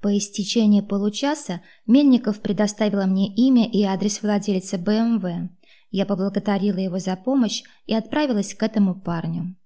По истечении получаса Мельников предоставил мне имя и адрес владельца БМВ. Я поблагодарила его за помощь и отправилась к этому парню.